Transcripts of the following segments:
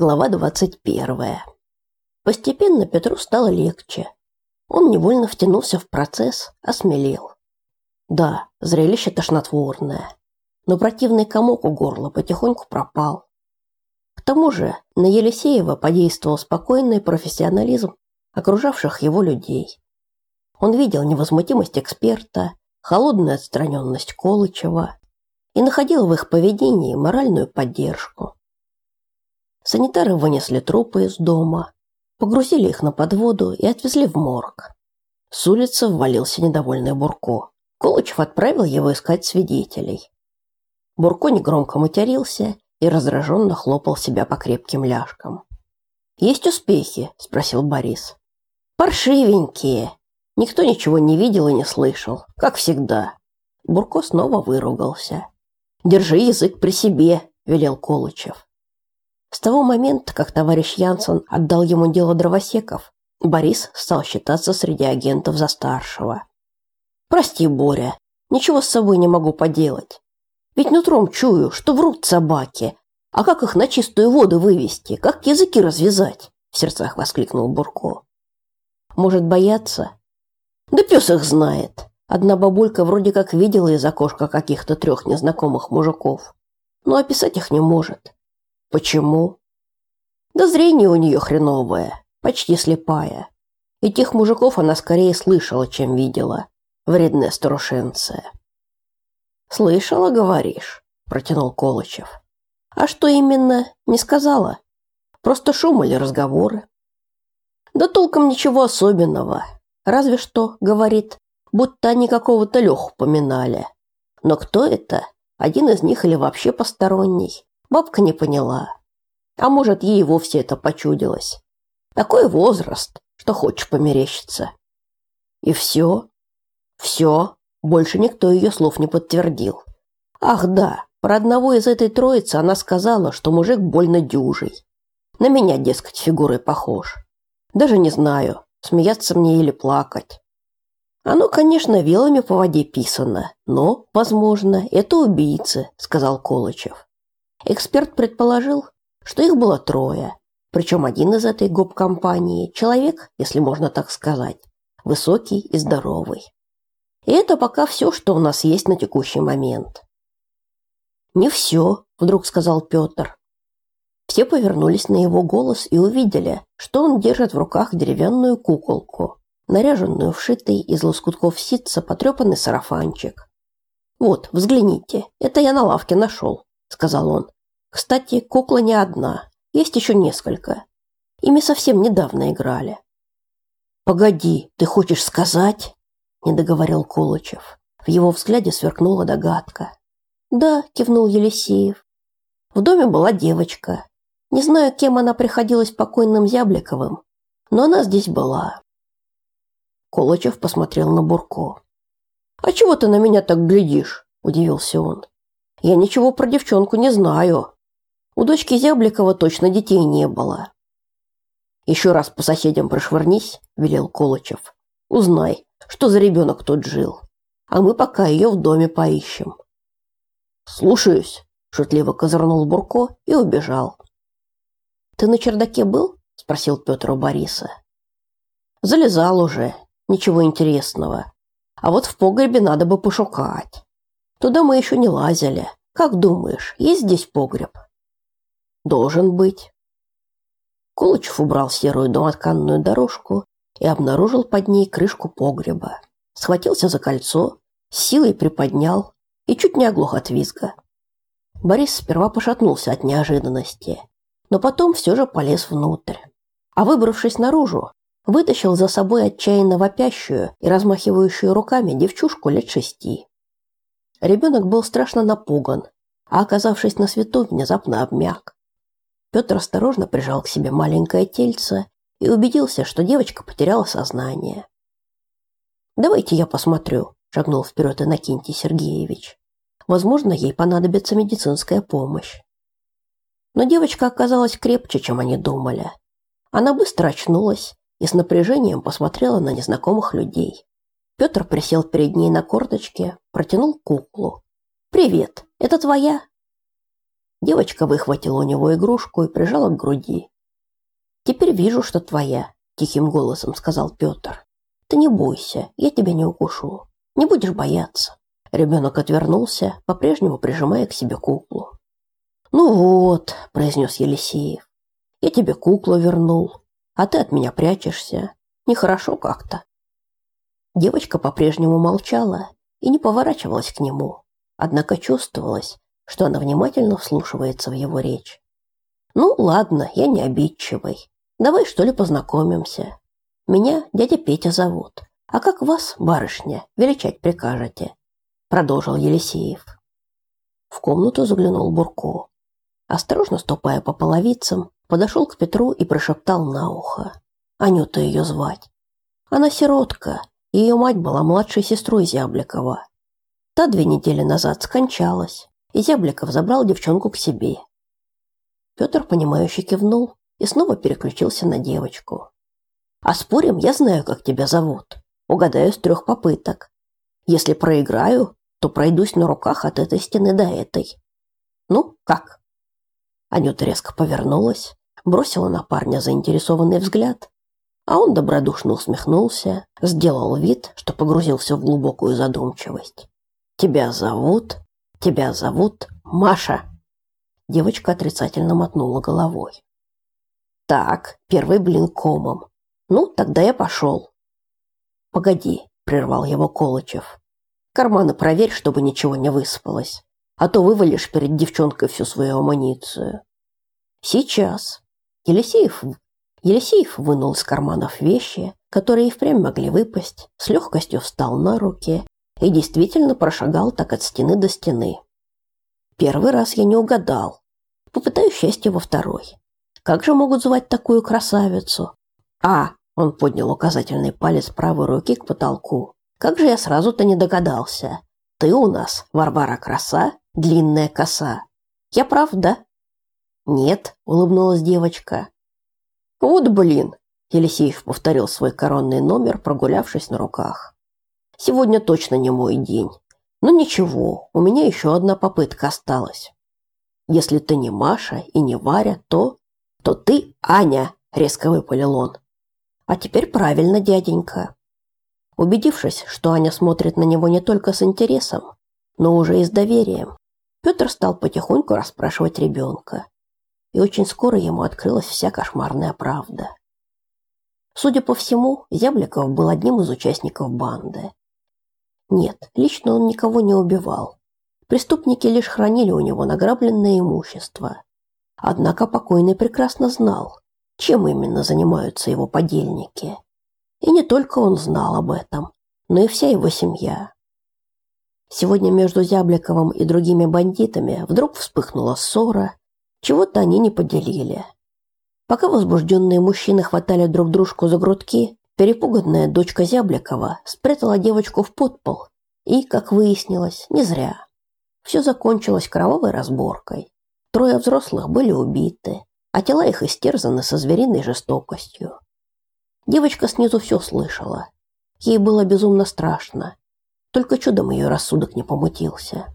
Глава 21. Постепенно Петру стало легче. Он невольно втянулся в процесс, осмелел. Да, зрелище тошнотворное, но противный комок у горла потихоньку пропал. К тому же на Елисеева подействовал спокойный профессионализм окружавших его людей. Он видел невозмутимость эксперта, холодную отстраненность Колычева и находил в их поведении моральную поддержку. Санитары вынесли трупы из дома, погрузили их на подводу и отвезли в морг. С улицы ввалился недовольный Бурко. Колычев отправил его искать свидетелей. Бурко негромко матерился и раздраженно хлопал себя по крепким ляжкам. «Есть успехи?» – спросил Борис. «Паршивенькие. Никто ничего не видел и не слышал, как всегда». Бурко снова выругался. «Держи язык при себе», – велел Колычев. С того момента, как товарищ Янсон отдал ему дело дровосеков, Борис стал считаться среди агентов за старшего. «Прости, Боря, ничего с собой не могу поделать. Ведь нутром чую, что врут собаки. А как их на чистую воду вывести? Как языки развязать?» В сердцах воскликнул Бурко. «Может, бояться?» «Да пес их знает. Одна бабулька вроде как видела из окошка каких-то трех незнакомых мужиков, но описать их не может. Почему? Да зрение у нее хреновое, почти слепая. И тех мужиков она скорее слышала, чем видела. Вредная старушенция. Слышала, говоришь, протянул Колычев. А что именно, не сказала? Просто шум или разговоры? Да толком ничего особенного. Разве что, говорит, будто они какого-то Леху поминали. Но кто это? Один из них или вообще посторонний? Бабка не поняла. А может, ей вовсе это почудилось. Такой возраст, что хочешь померещиться. И все? Все. Больше никто ее слов не подтвердил. Ах да, про одного из этой троицы она сказала, что мужик больно дюжий. На меня, дескать, фигурой похож. Даже не знаю, смеяться мне или плакать. Оно, конечно, вилами по воде писано, но, возможно, это убийцы, сказал Колычев. Эксперт предположил, что их было трое, причем один из этой гоп-компании человек, если можно так сказать, высокий и здоровый. И это пока все, что у нас есть на текущий момент. Не все, вдруг сказал Петр. Все повернулись на его голос и увидели, что он держит в руках деревянную куколку, наряженную в шитый из лоскутков ситца потрепанный сарафанчик. Вот, взгляните, это я на лавке нашел сказал он. Кстати, кукла не одна, есть еще несколько. Ими совсем недавно играли. Погоди, ты хочешь сказать? не договорил Колычев. В его взгляде сверкнула догадка. Да, кивнул Елисеев. В доме была девочка. Не знаю, кем она приходилась покойным Зябликовым, но она здесь была. Колычев посмотрел на Бурко. А чего ты на меня так глядишь? удивился он. Я ничего про девчонку не знаю. У дочки Зябликова точно детей не было. Еще раз по соседям прошвырнись, велел Колычев. Узнай, что за ребенок тут жил. А мы пока ее в доме поищем. Слушаюсь, шутливо козырнул Бурко и убежал. Ты на чердаке был? спросил Петр у Бориса. Залезал уже, ничего интересного. А вот в погребе надо бы пошукать. Туда мы еще не лазили. Как думаешь, есть здесь погреб? Должен быть. Колычев убрал серую домотканную дорожку и обнаружил под ней крышку погреба. Схватился за кольцо, силой приподнял и чуть не оглох от визга. Борис сперва пошатнулся от неожиданности, но потом все же полез внутрь. А выбравшись наружу, вытащил за собой отчаянно вопящую и размахивающую руками девчушку лет шести. Ребенок был страшно напуган, а оказавшись на свету, внезапно обмяк. Петр осторожно прижал к себе маленькое тельце и убедился, что девочка потеряла сознание. «Давайте я посмотрю», – шагнул вперед Иннокентий Сергеевич. «Возможно, ей понадобится медицинская помощь». Но девочка оказалась крепче, чем они думали. Она быстро очнулась и с напряжением посмотрела на незнакомых людей. Петр присел перед ней на корточке, протянул куклу. «Привет, это твоя?» Девочка выхватила у него игрушку и прижала к груди. Теперь вижу, что твоя, тихим голосом сказал Петр. Ты не бойся, я тебя не укушу. Не будешь бояться. Ребенок отвернулся, по-прежнему прижимая к себе куклу. Ну вот, произнес Елисеев. Я тебе куклу вернул, а ты от меня прячешься. Нехорошо как-то. Девочка по-прежнему молчала и не поворачивалась к нему, однако чувствовалось, что она внимательно вслушивается в его речь. Ну, ладно, я не обидчивый. Давай что ли познакомимся. Меня дядя Петя зовут. А как вас, барышня, величать прикажете? продолжил Елисеев. В комнату заглянул Бурко. Осторожно ступая по половицам, подошел к Петру и прошептал на ухо: "Анюта ее звать. Она сиротка, ее мать была младшей сестрой Зябликова. Та две недели назад скончалась и Зябликов забрал девчонку к себе. Петр, понимающе кивнул и снова переключился на девочку. «А спорим, я знаю, как тебя зовут. Угадаю с трех попыток. Если проиграю, то пройдусь на руках от этой стены до этой. Ну, как?» Анюта резко повернулась, бросила на парня заинтересованный взгляд, а он добродушно усмехнулся, сделал вид, что погрузился в глубокую задумчивость. «Тебя зовут Тебя зовут Маша. Девочка отрицательно мотнула головой. Так, первый блин комом. Ну, тогда я пошел. Погоди, прервал его Колычев. Карманы проверь, чтобы ничего не высыпалось, а то вывалишь перед девчонкой всю свою амуницию. Сейчас. Елисеев Елисеев вынул из карманов вещи, которые и впрямь могли выпасть, с легкостью встал на руки и действительно прошагал так от стены до стены. Первый раз я не угадал. Попытаюсь счастье во второй. Как же могут звать такую красавицу? А, он поднял указательный палец правой руки к потолку. Как же я сразу-то не догадался. Ты у нас, Варвара Краса, длинная коса. Я прав, да? Нет, улыбнулась девочка. Вот блин, Елисеев повторил свой коронный номер, прогулявшись на руках. Сегодня точно не мой день. Но ничего, у меня еще одна попытка осталась. Если ты не Маша и не Варя, то... То ты Аня, резко выпалил он. А теперь правильно, дяденька. Убедившись, что Аня смотрит на него не только с интересом, но уже и с доверием, Петр стал потихоньку расспрашивать ребенка. И очень скоро ему открылась вся кошмарная правда. Судя по всему, Зябликов был одним из участников банды. Нет, лично он никого не убивал. Преступники лишь хранили у него награбленное имущество. Однако покойный прекрасно знал, чем именно занимаются его подельники. И не только он знал об этом, но и вся его семья. Сегодня между Зябликовым и другими бандитами вдруг вспыхнула ссора, чего-то они не поделили. Пока возбужденные мужчины хватали друг дружку за грудки, Перепуганная дочка Зябликова спрятала девочку в подпол, и, как выяснилось, не зря. Все закончилось кровавой разборкой. Трое взрослых были убиты, а тела их истерзаны со звериной жестокостью. Девочка снизу все слышала. Ей было безумно страшно. Только чудом ее рассудок не помутился.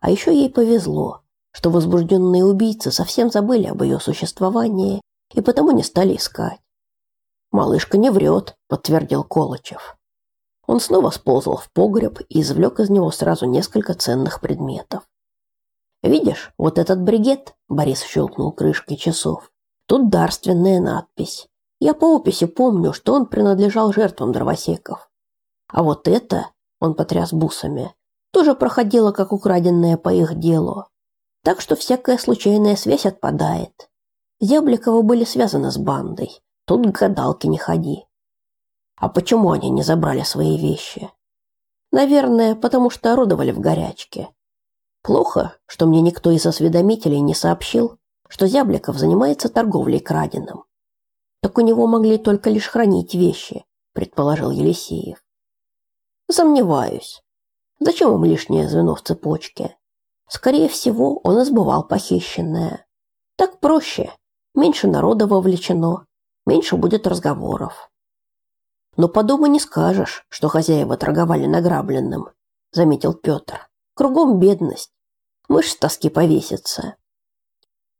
А еще ей повезло, что возбужденные убийцы совсем забыли об ее существовании и потому не стали искать. Малышка не врет, подтвердил Колычев. Он снова сползал в погреб и извлек из него сразу несколько ценных предметов. Видишь, вот этот бригет, Борис щелкнул крышкой часов. Тут дарственная надпись. Я по описи помню, что он принадлежал жертвам дровосеков. А вот это, он потряс бусами, тоже проходило как украденное по их делу. Так что всякая случайная связь отпадает. Зябликовы были связаны с бандой, Тут к гадалке не ходи. А почему они не забрали свои вещи? Наверное, потому что орудовали в горячке. Плохо, что мне никто из осведомителей не сообщил, что Зябликов занимается торговлей краденым. Так у него могли только лишь хранить вещи, предположил Елисеев. Сомневаюсь. Зачем им лишнее звено в цепочке? Скорее всего, он избывал похищенное. Так проще, меньше народа вовлечено, меньше будет разговоров. Но по дому не скажешь, что хозяева торговали награбленным, заметил Петр. Кругом бедность. Мышь с тоски повесится.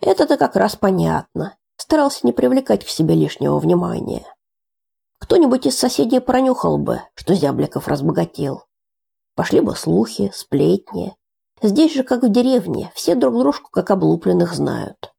Это-то как раз понятно. Старался не привлекать к себе лишнего внимания. Кто-нибудь из соседей пронюхал бы, что Зябликов разбогател. Пошли бы слухи, сплетни. Здесь же, как в деревне, все друг дружку как облупленных знают.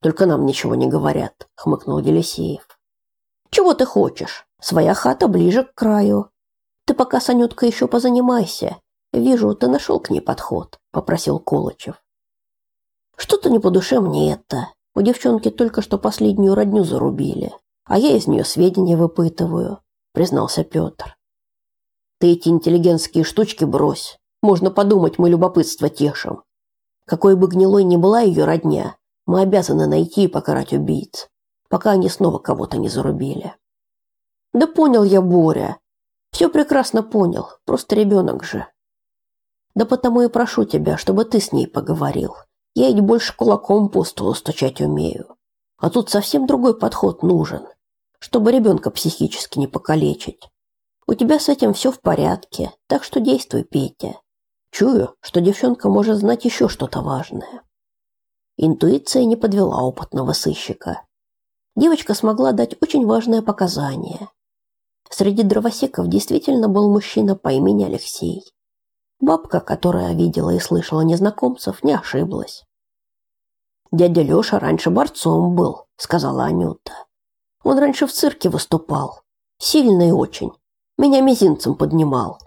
Только нам ничего не говорят, хмыкнул Елисеев. Чего ты хочешь? Своя хата ближе к краю. Ты пока с Анюткой еще позанимайся. Вижу, ты нашел к ней подход, попросил Колычев. Что-то не по душе мне это. У девчонки только что последнюю родню зарубили, а я из нее сведения выпытываю, признался Петр. Ты эти интеллигентские штучки брось. Можно подумать, мы любопытство тешим. Какой бы гнилой ни была ее родня, мы обязаны найти и покарать убийц, пока они снова кого-то не зарубили. Да понял я, Боря. Все прекрасно понял, просто ребенок же. Да потому и прошу тебя, чтобы ты с ней поговорил. Я ведь больше кулаком по столу стучать умею. А тут совсем другой подход нужен, чтобы ребенка психически не покалечить. У тебя с этим все в порядке, так что действуй, Петя. Чую, что девчонка может знать еще что-то важное. Интуиция не подвела опытного сыщика. Девочка смогла дать очень важное показание. Среди дровосеков действительно был мужчина по имени Алексей. Бабка, которая видела и слышала незнакомцев, не ошиблась. «Дядя Леша раньше борцом был», — сказала Анюта. «Он раньше в цирке выступал. Сильный очень. Меня мизинцем поднимал.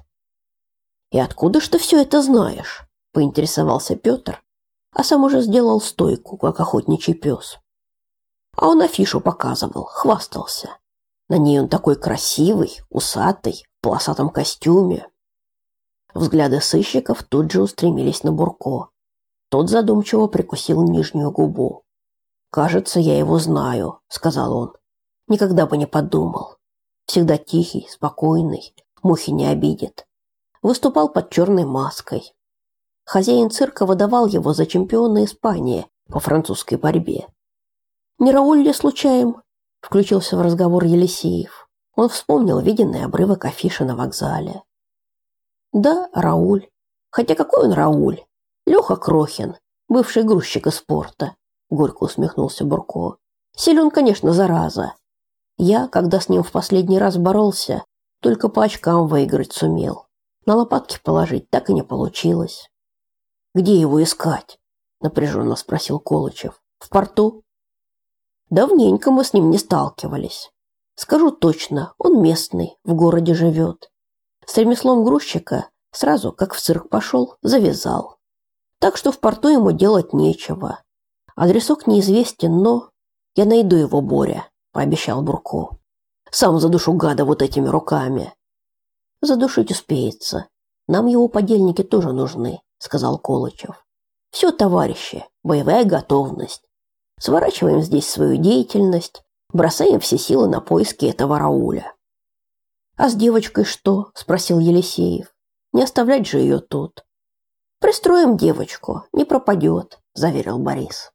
И откуда ж ты все это знаешь? поинтересовался Петр, а сам уже сделал стойку, как охотничий пес. А он афишу показывал, хвастался. На ней он такой красивый, усатый, в полосатом костюме. Взгляды сыщиков тут же устремились на Бурко. Тот задумчиво прикусил нижнюю губу. «Кажется, я его знаю», — сказал он. «Никогда бы не подумал. Всегда тихий, спокойный, мухи не обидит. Выступал под черной маской. Хозяин цирка выдавал его за чемпиона Испании по французской борьбе. «Не Рауль ли случаем?» – включился в разговор Елисеев. Он вспомнил виденный обрывок афиши на вокзале. «Да, Рауль. Хотя какой он Рауль? Леха Крохин, бывший грузчик из спорта», – горько усмехнулся Бурко. «Силен, конечно, зараза, я, когда с ним в последний раз боролся, только по очкам выиграть сумел. На лопатки положить так и не получилось. Где его искать? напряженно спросил Колычев. В порту? Давненько мы с ним не сталкивались. Скажу точно, он местный, в городе живет. С ремеслом грузчика сразу, как в цирк пошел, завязал. Так что в порту ему делать нечего. Адресок неизвестен, но я найду его, Боря пообещал Бурко. Сам задушу гада вот этими руками. Задушить успеется. Нам его подельники тоже нужны, сказал Колычев. Все, товарищи, боевая готовность. Сворачиваем здесь свою деятельность, бросаем все силы на поиски этого Рауля. А с девочкой что? спросил Елисеев. Не оставлять же ее тут. Пристроим девочку, не пропадет, заверил Борис.